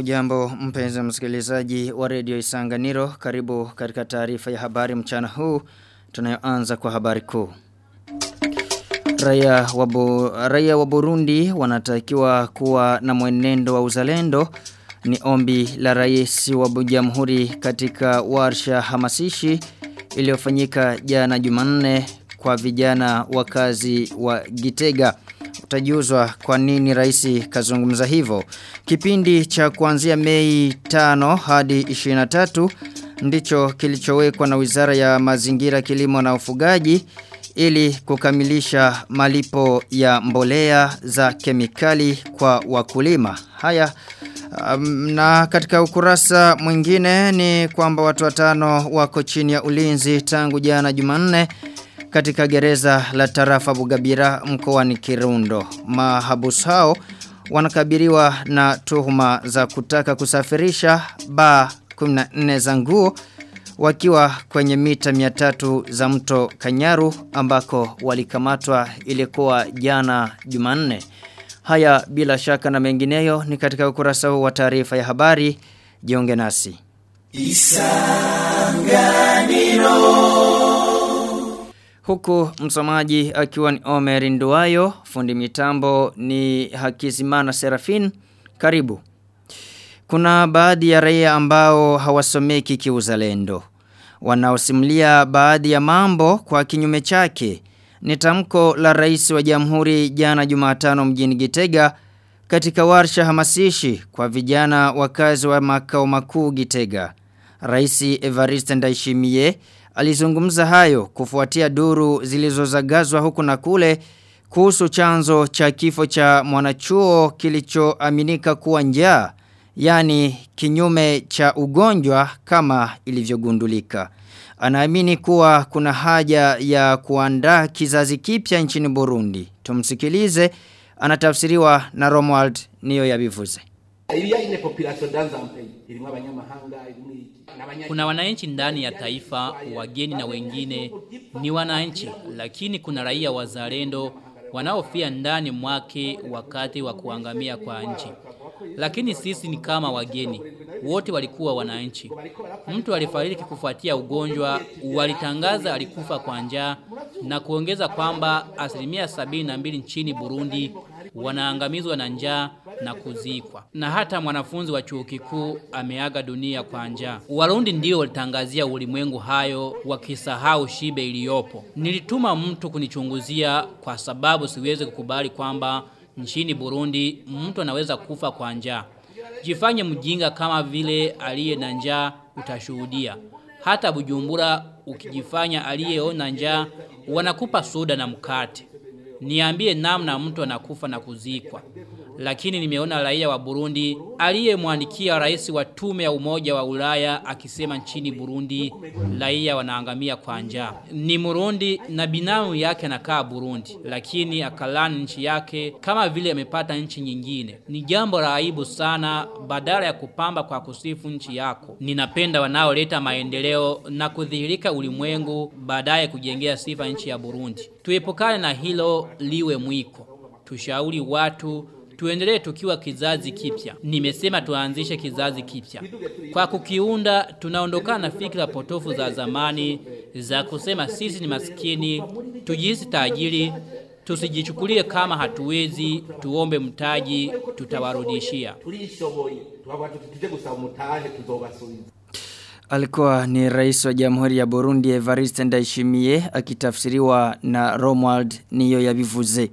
Ujambo mpenzi msikilizaji wa redio Isanganiro karibu katika taarifa ya habari mchana huu tunayoanza kwa habari kuu. Raia wa, raia wa Burundi wanatakiwa kuwa na mwenendo wa uzalendo ni ombi la rais wa jamhuri katika warsha hamasishi iliyofanyika jana Jumanne kwa vijana wakazi wa Gitega. Utajuzwa kwa nini rais kazungumza hivyo. Kipindi cha kuanzia Mei 5 hadi 23 ndicho kilichowekwa na Wizara ya Mazingira Kilimo na Ufugaji ili kukamilisha malipo ya mbolea za kemikali kwa wakulima. Haya um, na katika ukurasa mwingine ni kwamba watu watano wako chini ya ulinzi tangu jana Jumanne katika gereza la tarafa Bugabira mkoa ni Kirundo. Mahabusu hao wanakabiriwa na tuhuma za kutaka kusafirisha ba 14 za nguo wakiwa kwenye mita 300 za mto Kanyaru ambako walikamatwa ilikuwa jana Jumanne. Haya bila shaka na mengineyo ni katika ukurasa huu wa taarifa ya habari. Jiunge nasi. Isanganiro Huku msomaji akiwa ni Omer Nduwayo, fundi mitambo ni Hakizimana Serafin. Karibu. Kuna baadhi ya raia ambao hawasomeki kiuzalendo. Wanaosimulia baadhi ya mambo kwa kinyume chake. Ni tamko la rais wa jamhuri jana jumatano mjini Gitega katika warsha hamasishi kwa vijana wakazi wa makao makuu Gitega. Rais Evariste Ndaishimie alizungumza hayo kufuatia duru zilizozagazwa huku na kule kuhusu chanzo cha kifo cha mwanachuo kilichoaminika kuwa njaa yani kinyume cha ugonjwa kama ilivyogundulika. Anaamini kuwa kuna haja ya kuandaa kizazi kipya nchini Burundi. Tumsikilize anatafsiriwa na romwald niyo yabivuze. Kuna wananchi ndani ya taifa, wageni na wengine ni wananchi, lakini kuna raia wazalendo wanaofia ndani mwake wakati wa kuangamia kwa nchi. Lakini sisi ni kama wageni, wote walikuwa wananchi. Mtu alifariki kufuatia ugonjwa, walitangaza alikufa kwa njaa na kuongeza kwamba asilimia sabini na mbili nchini Burundi wanaangamizwa na njaa na kuzikwa. Na hata mwanafunzi wa chuo kikuu ameaga dunia kwa njaa. Warundi ndio walitangazia ulimwengu hayo wakisahau shibe iliyopo. Nilituma mtu kunichunguzia kwa sababu siwezi kukubali kwamba nchini Burundi mtu anaweza kufa kwa njaa. Jifanye mjinga kama vile aliye na njaa utashuhudia. Hata Bujumbura ukijifanya aliyeona njaa wanakupa soda na mkate. Niambie namna mtu anakufa na kuzikwa. Lakini nimeona raia wa Burundi aliyemwandikia rais wa tume ya umoja wa Ulaya akisema nchini Burundi raia wanaangamia kwa njaa. Ni Murundi na binamu yake anakaa Burundi, lakini akalani nchi yake kama vile amepata nchi nyingine. Ni jambo la aibu sana badala ya kupamba kwa kusifu nchi yako. Ninapenda wanaoleta maendeleo na kudhihirika ulimwengu baadaye kujengea sifa nchi ya Burundi. Tuepukane na hilo liwe mwiko. Tushauri watu tuendelee tukiwa kizazi kipya. Nimesema tuanzishe kizazi kipya. Kwa kukiunda tunaondokana na fikra potofu za zamani za kusema sisi ni maskini, tujihisi tajiri, tusijichukulie kama hatuwezi, tuombe mtaji, tutawarudishia. Alikuwa ni rais wa jamhuri ya Burundi Evariste Ndayishimiye akitafsiriwa na Romuald niyo yabivuze.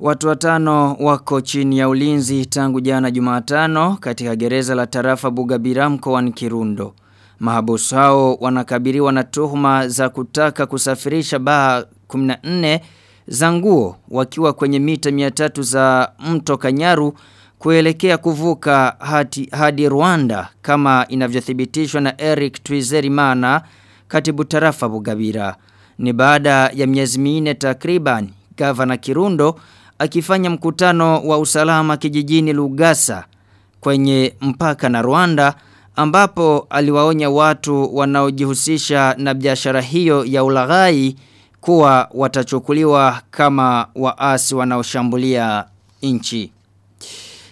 Watu watano wako chini ya ulinzi tangu jana Jumatano katika gereza la tarafa Bugabira mkoani Kirundo. Mahabusu hao wanakabiliwa na tuhuma za kutaka kusafirisha baa 14 za nguo wakiwa kwenye mita 300 za mto Kanyaru kuelekea kuvuka hadi, hadi Rwanda kama inavyothibitishwa na Eric Twizerimana katibu tarafa Bugabira. Ni baada ya miezi minne takriban gavana Kirundo akifanya mkutano wa usalama kijijini Lugasa kwenye mpaka na Rwanda ambapo aliwaonya watu wanaojihusisha na biashara hiyo ya ulaghai kuwa watachukuliwa kama waasi wanaoshambulia nchi.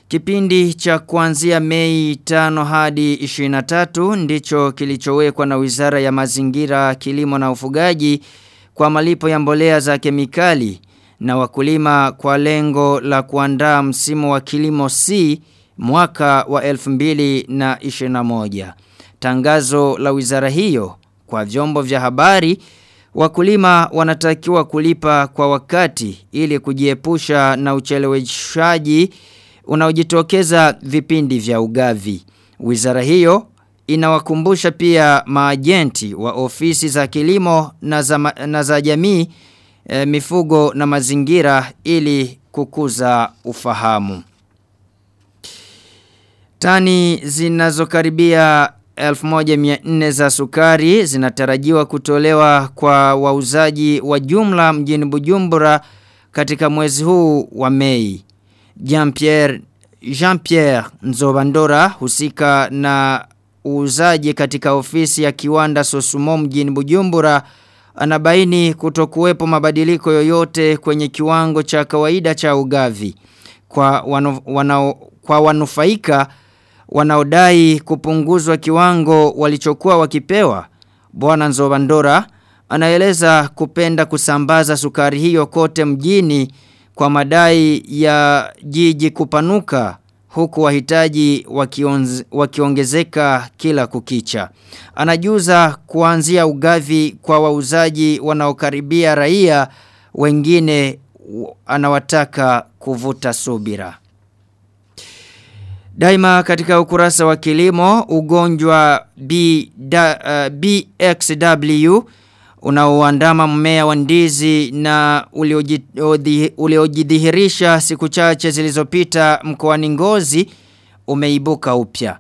Kipindi cha kuanzia Mei 5 hadi 23 ndicho kilichowekwa na Wizara ya Mazingira, Kilimo na Ufugaji kwa malipo ya mbolea za kemikali na wakulima kwa lengo la kuandaa msimu wa kilimo C mwaka wa 2021. Tangazo la wizara hiyo kwa vyombo vya habari wakulima wanatakiwa kulipa kwa wakati ili kujiepusha na ucheleweshaji unaojitokeza vipindi vya ugavi. Wizara hiyo inawakumbusha pia maajenti wa ofisi za kilimo na za, na za jamii e, mifugo na mazingira ili kukuza ufahamu. Tani zinazokaribia 1400 za sukari zinatarajiwa kutolewa kwa wauzaji wa jumla mjini Bujumbura katika mwezi huu wa Mei. Jean-Pierre Jean-Pierre Nzobandora husika na uuzaji katika ofisi ya kiwanda Sosumo mjini Bujumbura anabaini kutokuwepo mabadiliko yoyote kwenye kiwango cha kawaida cha ugavi. Kwa wanu, wanao, kwa wanufaika wanaodai kupunguzwa kiwango walichokuwa wakipewa bwana Nzobandora anaeleza kupenda kusambaza sukari hiyo kote mjini kwa madai ya jiji kupanuka huku wahitaji wakiongezeka kila kukicha. Anajuza kuanzia ugavi kwa wauzaji wanaokaribia raia wengine anawataka kuvuta subira. Daima katika ukurasa wa kilimo ugonjwa B, da, uh, BXW unaoandama mmea wa ndizi na uliojidhihirisha siku chache zilizopita mkoani Ngozi umeibuka upya.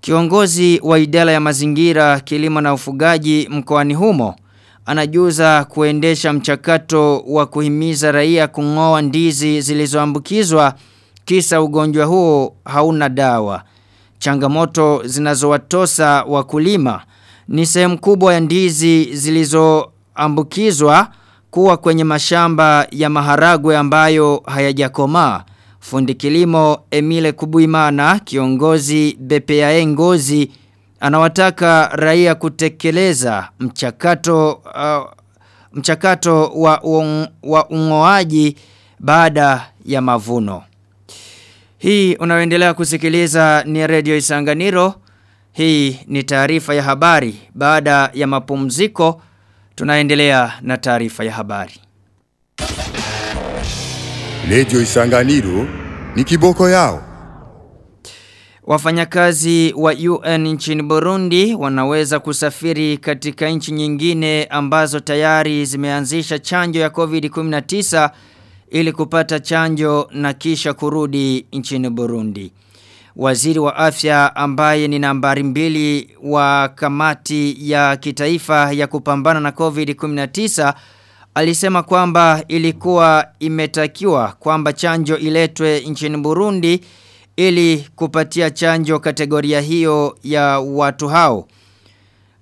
Kiongozi wa idara ya mazingira, kilimo na ufugaji mkoani humo anajuza kuendesha mchakato wa kuhimiza raia kung'oa ndizi zilizoambukizwa kisa ugonjwa huo hauna dawa. Changamoto zinazowatosa wakulima ni sehemu kubwa ya ndizi zilizoambukizwa kuwa kwenye mashamba ya maharagwe ambayo hayajakomaa. Fundi kilimo Emile Kubuimana, kiongozi BPAE Ngozi, anawataka raia kutekeleza mchakato uh, mchakato wa, un, wa ungoaji baada ya mavuno. Hii unaoendelea kusikiliza ni Radio Isanganiro. Hii ni taarifa ya habari. Baada ya mapumziko, tunaendelea na taarifa ya habari. Radio Isanganiro ni kiboko yao. Wafanyakazi wa UN nchini Burundi wanaweza kusafiri katika nchi nyingine ambazo tayari zimeanzisha chanjo ya COVID-19 ili kupata chanjo na kisha kurudi nchini Burundi. Waziri wa afya ambaye ni nambari mbili wa kamati ya kitaifa ya kupambana na COVID-19 alisema kwamba ilikuwa imetakiwa kwamba chanjo iletwe nchini Burundi ili kupatia chanjo kategoria hiyo ya watu hao.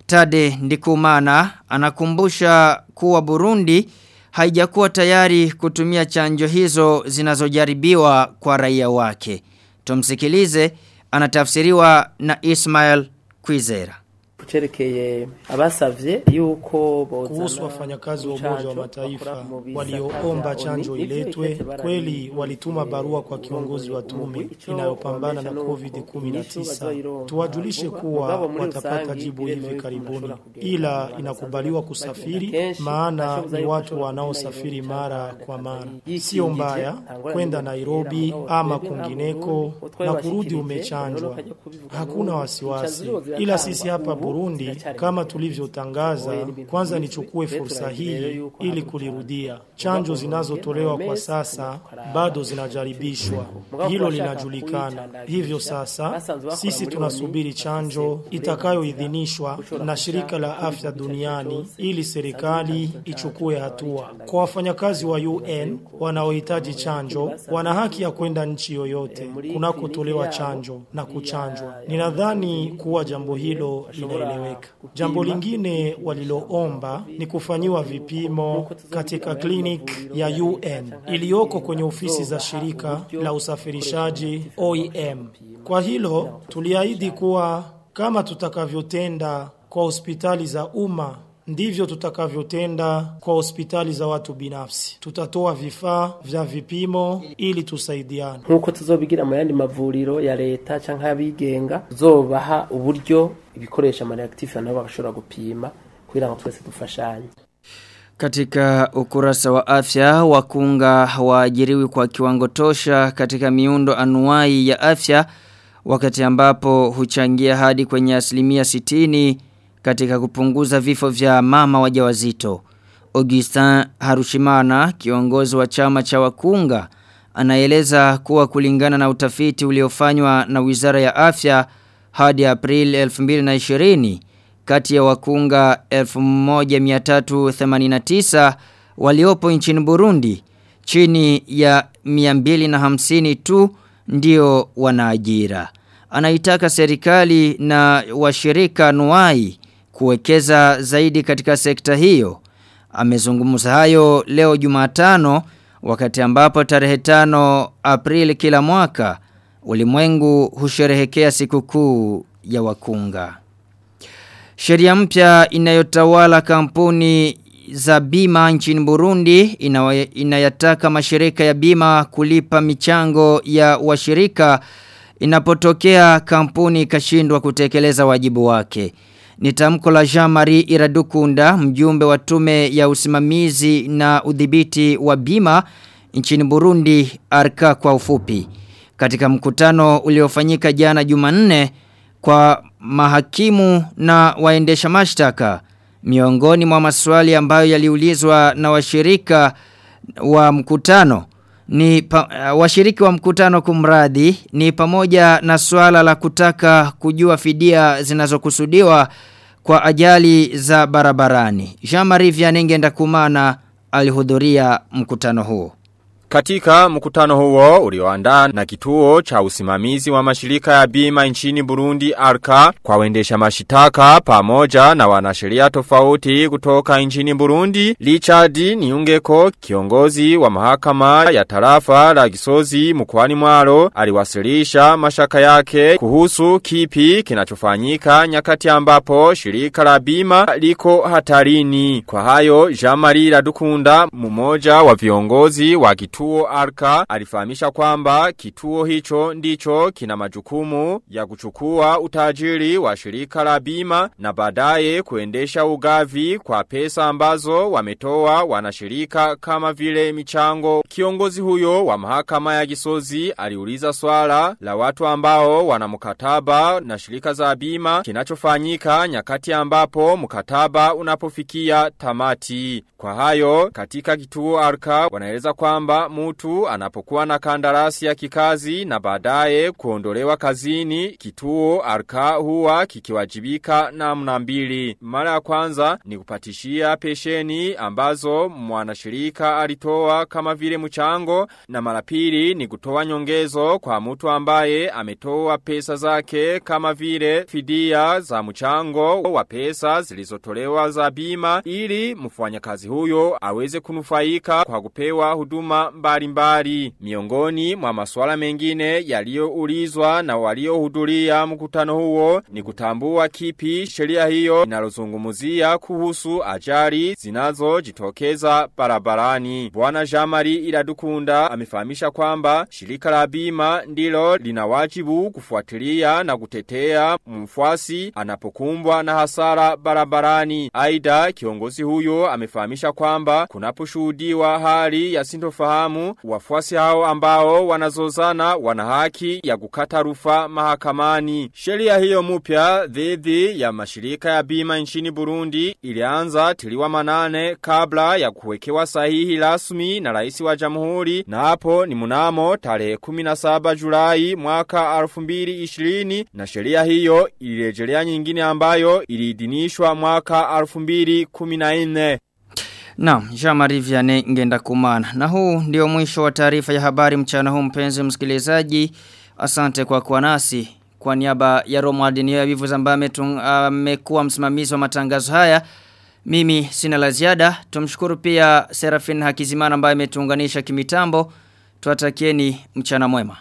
Tade Ndikumana anakumbusha kuwa Burundi haijakuwa tayari kutumia chanjo hizo zinazojaribiwa kwa raia wake. Tumsikilize anatafsiriwa na Ismail Kwizera kucherekeye abasavye yuko kuhusu wafanyakazi wa Umoja wa Mataifa walioomba chanjo iletwe, kweli walituma barua kwa kiongozi wa tume inayopambana na COVID-19. Tuwajulishe kuwa watapata jibu hivi karibuni, ila inakubaliwa kusafiri, maana ni watu wanaosafiri mara kwa mara. Sio mbaya kwenda Nairobi ama kungineko na kurudi umechanjwa, hakuna wasiwasi, ila sisi hapa Burundi kama tulivyotangaza, kwanza nichukue fursa hii ili kulirudia. Chanjo zinazotolewa kwa sasa bado zinajaribishwa, hilo linajulikana. Hivyo sasa sisi tunasubiri chanjo itakayoidhinishwa na shirika la afya duniani ili serikali ichukue hatua. Kwa wafanyakazi wa UN wanaohitaji chanjo, wana haki ya kwenda nchi yoyote kunakotolewa chanjo na kuchanjwa. Ninadhani kuwa jambo hilo lina inaeleweka. Jambo lingine waliloomba ni kufanyiwa vipimo katika klinik ya UN iliyoko kwenye ofisi za shirika la usafirishaji OEM. Kwa hilo tuliahidi kuwa kama tutakavyotenda kwa hospitali za umma ndivyo tutakavyotenda kwa hospitali za watu binafsi. Tutatoa vifaa vya vipimo ili tusaidiane. nk'uko tuzobigira mu yandi mavuriro ya leta canke abigenga, tuzobaha uburyo ibikoresha amareaktife nabo bashobora gupima kugira ngo twese dufashanye Katika ukurasa wa afya, wakunga waajiriwi kwa kiwango tosha katika miundo anuwai ya afya wakati ambapo huchangia hadi kwenye asilimia sitini katika kupunguza vifo vya mama wajawazito. Augustin Harushimana, kiongozi wa chama cha wakunga, anaeleza kuwa kulingana na utafiti uliofanywa na Wizara ya Afya hadi April 2020 kati ya wakunga 1389 waliopo nchini Burundi chini ya 250 tu ndio wanaajira. Anaitaka serikali na washirika anuai kuwekeza zaidi katika sekta hiyo. Amezungumza hayo leo Jumatano wakati ambapo tarehe tano Aprili kila mwaka ulimwengu husherehekea sikukuu ya wakunga. Sheria mpya inayotawala kampuni za bima nchini Burundi inayataka mashirika ya bima kulipa michango ya washirika inapotokea kampuni ikashindwa kutekeleza wajibu wake. Ni tamko la Jean-Marie Iradukunda, mjumbe wa tume ya usimamizi na udhibiti wa bima nchini Burundi, arka kwa ufupi. Katika mkutano uliofanyika jana Jumanne kwa mahakimu na waendesha mashtaka, miongoni mwa maswali ambayo yaliulizwa na washirika wa mkutano ni pa, uh, washiriki wa mkutano kumradi ni pamoja na swala la kutaka kujua fidia zinazokusudiwa kwa ajali za barabarani. Jean-Marie Vianenge Ndakumana alihudhuria mkutano huo. Katika mkutano huo ulioandaa na kituo cha usimamizi wa mashirika ya bima nchini Burundi Arka kwa wendesha mashitaka pamoja na wanasheria tofauti kutoka nchini Burundi Richard Niungeko kiongozi wa mahakama ya tarafa la Gisozi mkoani Mwaro aliwasilisha mashaka yake kuhusu kipi kinachofanyika nyakati ambapo shirika la bima liko hatarini. Kwa hayo Jean-Marie Radukunda mmoja wa viongozi wa kituo kituo Arka alifahamisha kwamba kituo hicho ndicho kina majukumu ya kuchukua utajiri wa shirika la bima na baadaye kuendesha ugavi kwa pesa ambazo wametoa wanashirika kama vile michango. Kiongozi huyo wa mahakama ya Gisozi aliuliza swala la watu ambao wana mkataba na shirika za bima kinachofanyika nyakati ambapo mkataba unapofikia tamati. Kwa hayo katika kituo Arka wanaeleza kwamba mtu anapokuwa na kandarasi ya kikazi na baadaye kuondolewa kazini kituo arka huwa kikiwajibika na mnambili. Mara ya kwanza ni kupatishia pesheni ambazo mwanashirika alitoa kama vile mchango na mara pili ni kutoa nyongezo kwa mtu ambaye ametoa pesa zake kama vile fidia za mchango wa pesa zilizotolewa za bima ili mfanyakazi huyo aweze kunufaika kwa kupewa huduma mbalimbali. Miongoni mwa masuala mengine yaliyoulizwa na waliohudhuria mkutano huo ni kutambua kipi sheria hiyo inalozungumzia kuhusu ajali zinazojitokeza barabarani. Bwana Jamari Iradukunda amefahamisha kwamba shirika la bima ndilo lina wajibu kufuatilia na kutetea mfuasi anapokumbwa na hasara barabarani. Aida kiongozi huyo amefahamisha kwamba kunaposhuhudiwa hali ya wafuasi hao ambao wanazozana wana haki ya kukata rufa mahakamani. Sheria hiyo mpya dhidi ya mashirika ya bima nchini Burundi ilianza tiliwa manane kabla ya kuwekewa sahihi rasmi na rais wa jamhuri na hapo ni munamo tarehe 17 Julai mwaka 2020 na sheria hiyo ilirejelea nyingine ambayo iliidhinishwa mwaka 2014. Naam, jama rivya Vianney ngenda kumana. Na huu ndio mwisho wa taarifa ya habari mchana huu mpenzi msikilizaji. Asante kwa kuwa nasi. kwa niaba ya Romo Adinio ya Bivuza ambaye amekuwa msimamizi wa matangazo haya mimi sina la ziada tumshukuru pia Serafin Hakizimana ambaye ametuunganisha kimitambo tuatakieni mchana mwema